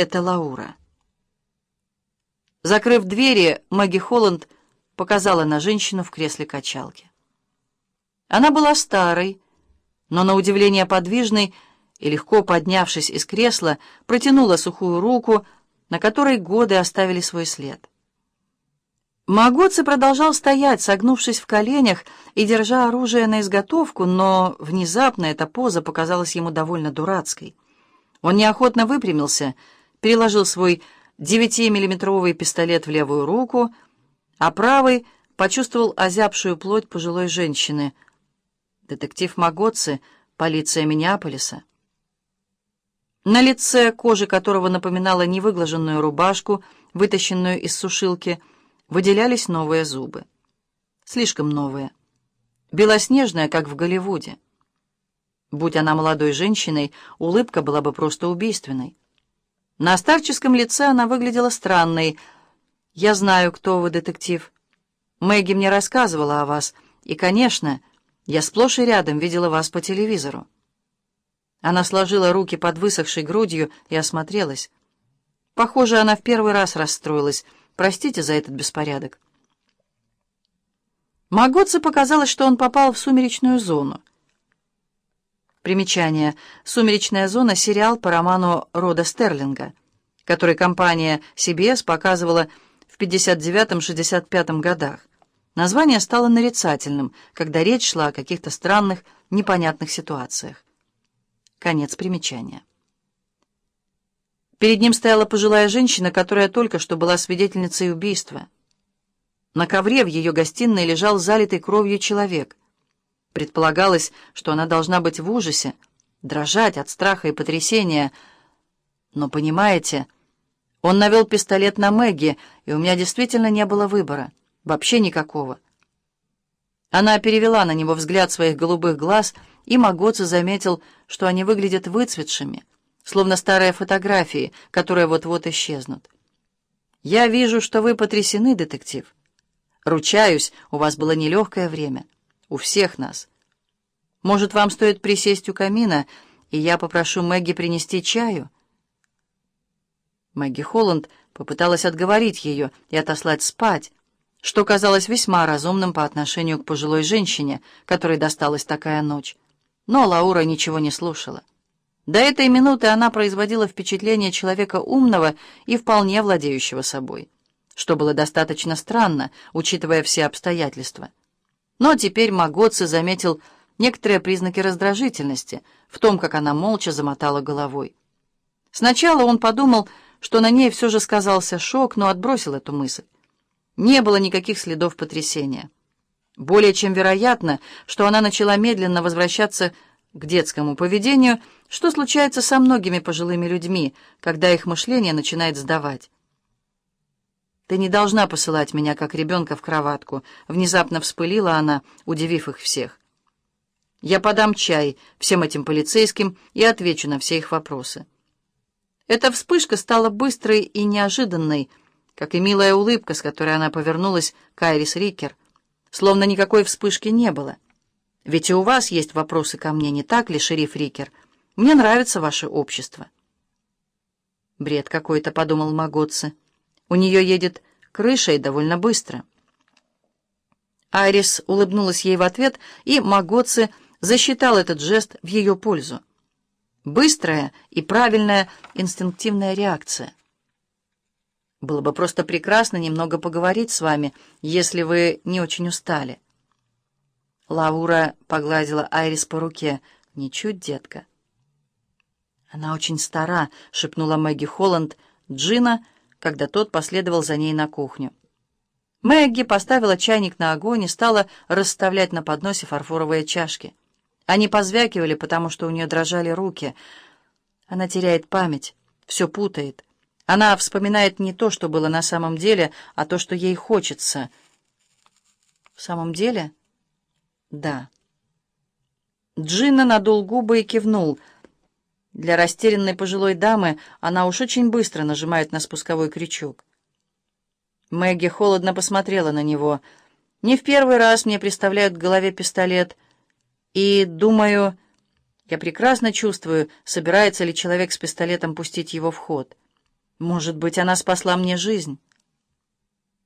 это Лаура. Закрыв двери, Мэгги Холланд показала на женщину в кресле качалки. Она была старой, но на удивление подвижной и легко поднявшись из кресла, протянула сухую руку, на которой годы оставили свой след. Магоци продолжал стоять, согнувшись в коленях и держа оружие на изготовку, но внезапно эта поза показалась ему довольно дурацкой. Он неохотно выпрямился, переложил свой 9-миллиметровый пистолет в левую руку, а правый почувствовал озябшую плоть пожилой женщины. Детектив Магоци, полиция Миннеаполиса. На лице, кожи которого напоминала невыглаженную рубашку, вытащенную из сушилки, выделялись новые зубы. Слишком новые. Белоснежная, как в Голливуде. Будь она молодой женщиной, улыбка была бы просто убийственной. На старческом лице она выглядела странной. «Я знаю, кто вы, детектив. Мэгги мне рассказывала о вас, и, конечно, я сплошь и рядом видела вас по телевизору». Она сложила руки под высохшей грудью и осмотрелась. Похоже, она в первый раз расстроилась. Простите за этот беспорядок. Магоце показалось, что он попал в сумеречную зону. Примечание. «Сумеречная зона» — сериал по роману Рода Стерлинга, который компания CBS показывала в 59-65 годах. Название стало нарицательным, когда речь шла о каких-то странных, непонятных ситуациях. Конец примечания. Перед ним стояла пожилая женщина, которая только что была свидетельницей убийства. На ковре в ее гостиной лежал залитый кровью человек. Предполагалось, что она должна быть в ужасе, дрожать от страха и потрясения. Но, понимаете, он навел пистолет на Мэгги, и у меня действительно не было выбора. Вообще никакого. Она перевела на него взгляд своих голубых глаз, и Магоци заметил, что они выглядят выцветшими, словно старые фотографии, которые вот-вот исчезнут. «Я вижу, что вы потрясены, детектив. Ручаюсь, у вас было нелегкое время». У всех нас. Может, вам стоит присесть у камина, и я попрошу Мэгги принести чаю?» Мэгги Холланд попыталась отговорить ее и отослать спать, что казалось весьма разумным по отношению к пожилой женщине, которой досталась такая ночь. Но Лаура ничего не слушала. До этой минуты она производила впечатление человека умного и вполне владеющего собой, что было достаточно странно, учитывая все обстоятельства. Но теперь Магоци заметил некоторые признаки раздражительности в том, как она молча замотала головой. Сначала он подумал, что на ней все же сказался шок, но отбросил эту мысль. Не было никаких следов потрясения. Более чем вероятно, что она начала медленно возвращаться к детскому поведению, что случается со многими пожилыми людьми, когда их мышление начинает сдавать. «Ты не должна посылать меня, как ребенка, в кроватку», — внезапно вспылила она, удивив их всех. «Я подам чай всем этим полицейским и отвечу на все их вопросы». Эта вспышка стала быстрой и неожиданной, как и милая улыбка, с которой она повернулась к Айрис Рикер, словно никакой вспышки не было. «Ведь и у вас есть вопросы ко мне, не так ли, шериф Рикер? Мне нравится ваше общество». «Бред какой-то», — подумал Магоцци. У нее едет крыша и довольно быстро. Айрис улыбнулась ей в ответ, и Магоци засчитал этот жест в ее пользу. Быстрая и правильная инстинктивная реакция. Было бы просто прекрасно немного поговорить с вами, если вы не очень устали. Лаура погладила Айрис по руке. «Ничуть, детка». «Она очень стара», — шепнула Мэгги Холланд. «Джина...» когда тот последовал за ней на кухню. Мэгги поставила чайник на огонь и стала расставлять на подносе фарфоровые чашки. Они позвякивали, потому что у нее дрожали руки. Она теряет память, все путает. Она вспоминает не то, что было на самом деле, а то, что ей хочется. В самом деле? Да. Джинна надул губы и кивнул — для растерянной пожилой дамы она уж очень быстро нажимает на спусковой крючок. Мэгги холодно посмотрела на него. «Не в первый раз мне представляют в голове пистолет. И, думаю, я прекрасно чувствую, собирается ли человек с пистолетом пустить его в ход. Может быть, она спасла мне жизнь.